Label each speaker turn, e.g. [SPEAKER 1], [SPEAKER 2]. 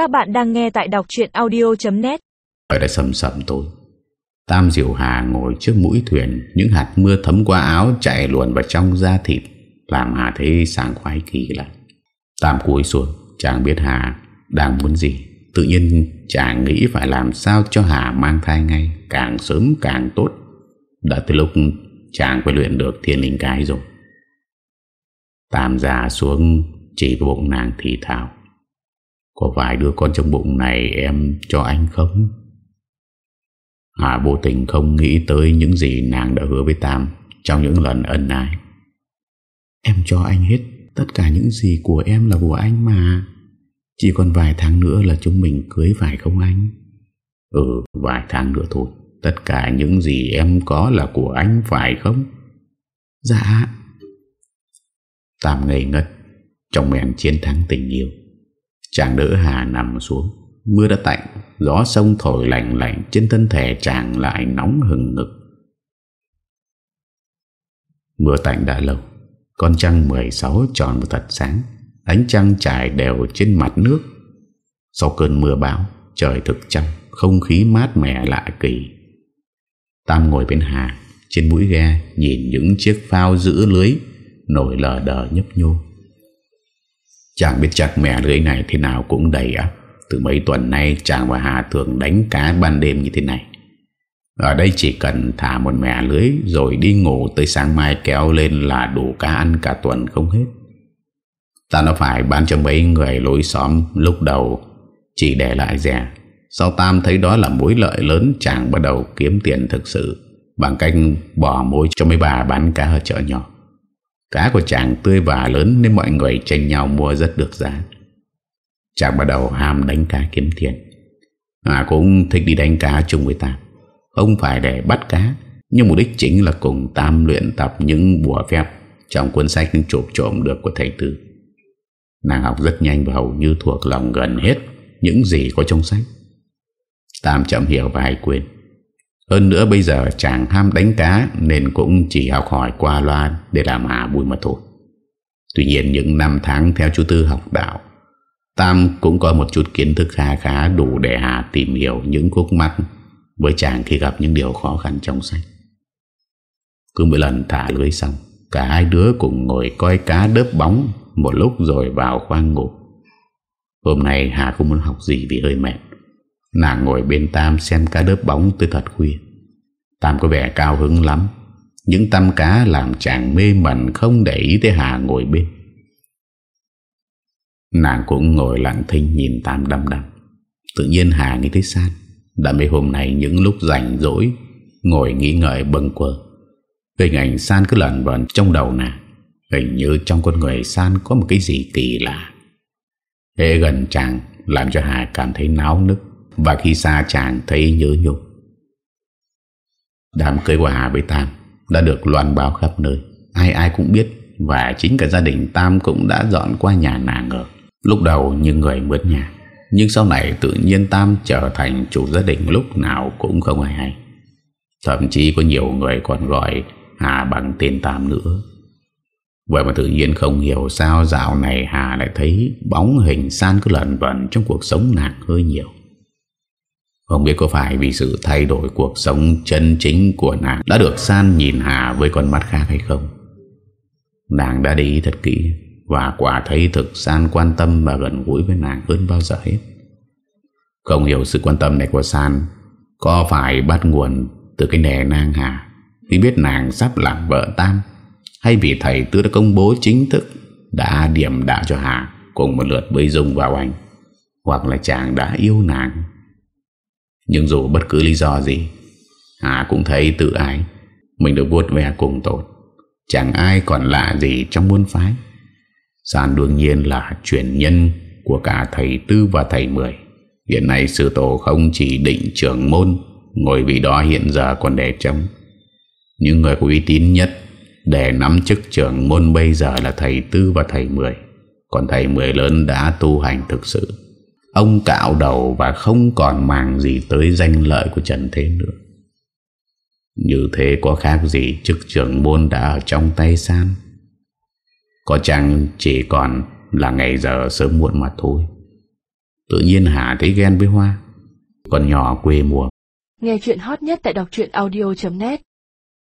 [SPEAKER 1] Các bạn đang nghe tại đọc chuyện audio.net
[SPEAKER 2] Trời đã sầm sầm tối Tam Diệu Hà ngồi trước mũi thuyền, Những hạt mưa thấm qua áo Chạy luồn vào trong da thịt, Làm Hà thấy sảng khoái kỳ lạ. Tam cúi xuống, Chàng biết Hà đang muốn gì. Tự nhiên chàng nghĩ phải làm sao cho Hà mang thai ngay, Càng sớm càng tốt. Đã từ lúc chàng phải luyện được thiên linh cái rồi. Tam già xuống, Chỉ bụng nàng thì thào. Có phải đứa con trong bụng này em cho anh không? Hà vô tình không nghĩ tới những gì nàng đã hứa với Tam Trong những lần ân ái Em cho anh hết Tất cả những gì của em là của anh mà Chỉ còn vài tháng nữa là chúng mình cưới phải không anh? Ừ vài tháng nữa thôi Tất cả những gì em có là của anh phải không? Dạ Tam ngây ngất, Trong mẹn chiến thắng tình yêu Chàng đỡ Hà nằm xuống. Mưa đã tạnh, Gió sông thổi lạnh lạnh, Trên thân thể chàng lại nóng hừng ngực. Mưa tạnh đã lâu, Con trăng 16 tròn và thật sáng, Ánh trăng trải đều trên mặt nước. Sau cơn mưa bão, Trời thực trong Không khí mát mẻ lạ kỳ. Tam ngồi bên Hà, Trên mũi ghe Nhìn những chiếc phao giữ lưới Nổi lờ đờ nhấp nhô. Chàng biết chặt mẹ lưới này Thế nào cũng đầy á. Từ mấy tuần nay chàng và Hà thường đánh cá ban đêm như thế này. Ở đây chỉ cần thả một mẹ lưới Rồi đi ngủ tới sáng mai kéo lên Là đủ cá ăn cả tuần không hết. Ta nó phải bán cho mấy người lối xóm Lúc đầu, chỉ để lại rẻ. Sau Tam thấy đó là mối lợi lớn, Chàng bắt đầu kiếm tiền thực sự Bằng cách bỏ mối cho mấy bà bán cá ở chợ nhỏ. Cá của chàng tươi và lớn Nên mọi người tranh nhau mua rất được giá. Chàng bắt đầu ham đánh cá kiếm tiền. À cũng thích đi đánh cá chung với Tam Không phải để bắt cá, Nhưng mục đích chính là cùng Tam luyện tập những bùa phép Trong cuốn sách những trộm trộm được của thầy Tư. Nàng học rất nhanh và hầu như thuộc lòng gần hết Những gì có trong sách. Tam chậm hiểu và hay quên. Hơn nữa bây giờ chàng ham đánh cá Nên cũng chỉ học hỏi qua loa Để làm Hà bùi mà thôi. Tuy nhiên những năm tháng theo chú Tư học đạo, Tam cũng có một chút kiến thức khá khá Đủ để Hà tìm hiểu những khúc mắc Với chàng khi gặp những điều khó khăn trong sách. Cứ mỗi lần thả lưới xong, Cả hai đứa cùng ngồi coi cá đớp bóng Một lúc rồi vào khoang ngủ. Hôm nay Hà không muốn học gì vì hơi mệt. Nàng ngồi bên Tam xem cá đớp bóng tới thật khuya. Tam có vẻ cao hứng lắm. Những tăm cá làm chàng mê mẩn không để ý tới Hà ngồi bên. Nàng cũng ngồi lặng thinh nhìn Tam đăm đăm. Tự nhiên Hà nghĩ tới San. Đã mấy hôm nay những lúc rảnh rỗi, Ngồi nghĩ ngợi bâng quơ. Hình ảnh San cứ lẩn vẩn trong đầu nàng. Hình như trong con người San có một cái gì kỳ lạ. Hề gần chàng, Làm cho Hà cảm thấy náo nức. Và khi xa chàng thấy nhớ nhung, Đám cưới của Hà với Tam Đã được loan báo khắp nơi. Ai ai cũng biết Và chính cả gia đình Tam cũng đã dọn qua nhà nàng ở Lúc đầu như người mướn nhà, Nhưng sau này tự nhiên Tam trở thành chủ gia đình lúc nào cũng không ai hay. Thậm chí có nhiều người còn gọi Hà bằng tên Tam nữa. Vậy mà tự nhiên không hiểu sao dạo này Hà lại thấy bóng hình san cứ lần vần trong cuộc sống nàng hơi nhiều. Không biết có phải vì sự thay đổi cuộc sống chân chính của nàng đã được san nhìn Hà với con mắt khác hay không? Nàng đã để ý thật kỹ, và quả thấy thực san quan tâm và gần gũi với nàng hơn bao giờ hết. Không hiểu sự quan tâm này của san có phải bắt nguồn từ cái nề nang Hà khi biết nàng sắp làm vợ Tam hay vì thầy Tư đã công bố chính thức đã điểm đạo cho Hà cùng một lượt bơi dung vào anh hoặc là chàng đã yêu nàng. Nhưng dù bất cứ lý do gì, Hà cũng thấy tự ái. Mình được vuốt về cùng tốt Chẳng ai còn lạ gì trong môn phái. Sàn đương nhiên là truyền nhân Của cả thầy Tư và thầy Mười. Hiện nay sư tổ không chỉ định trưởng môn, Ngồi vị đó hiện giờ còn để trống. Những người có uy tín nhất Để nắm chức trưởng môn bây giờ là thầy Tư và thầy Mười. Còn thầy Mười lớn đã tu hành thực sự. Ông cạo đầu và không còn màng gì tới danh lợi của Trần Thế nữa. Như thế có khác gì chức trưởng môn đã ở trong tay San. Có chăng chỉ còn là ngày giờ sớm muộn mà thôi. Tự nhiên Hà thấy ghen với Hoa Còn nhỏ quê mùa
[SPEAKER 3] Nghe chuyện hot nhất tại đọc audio.net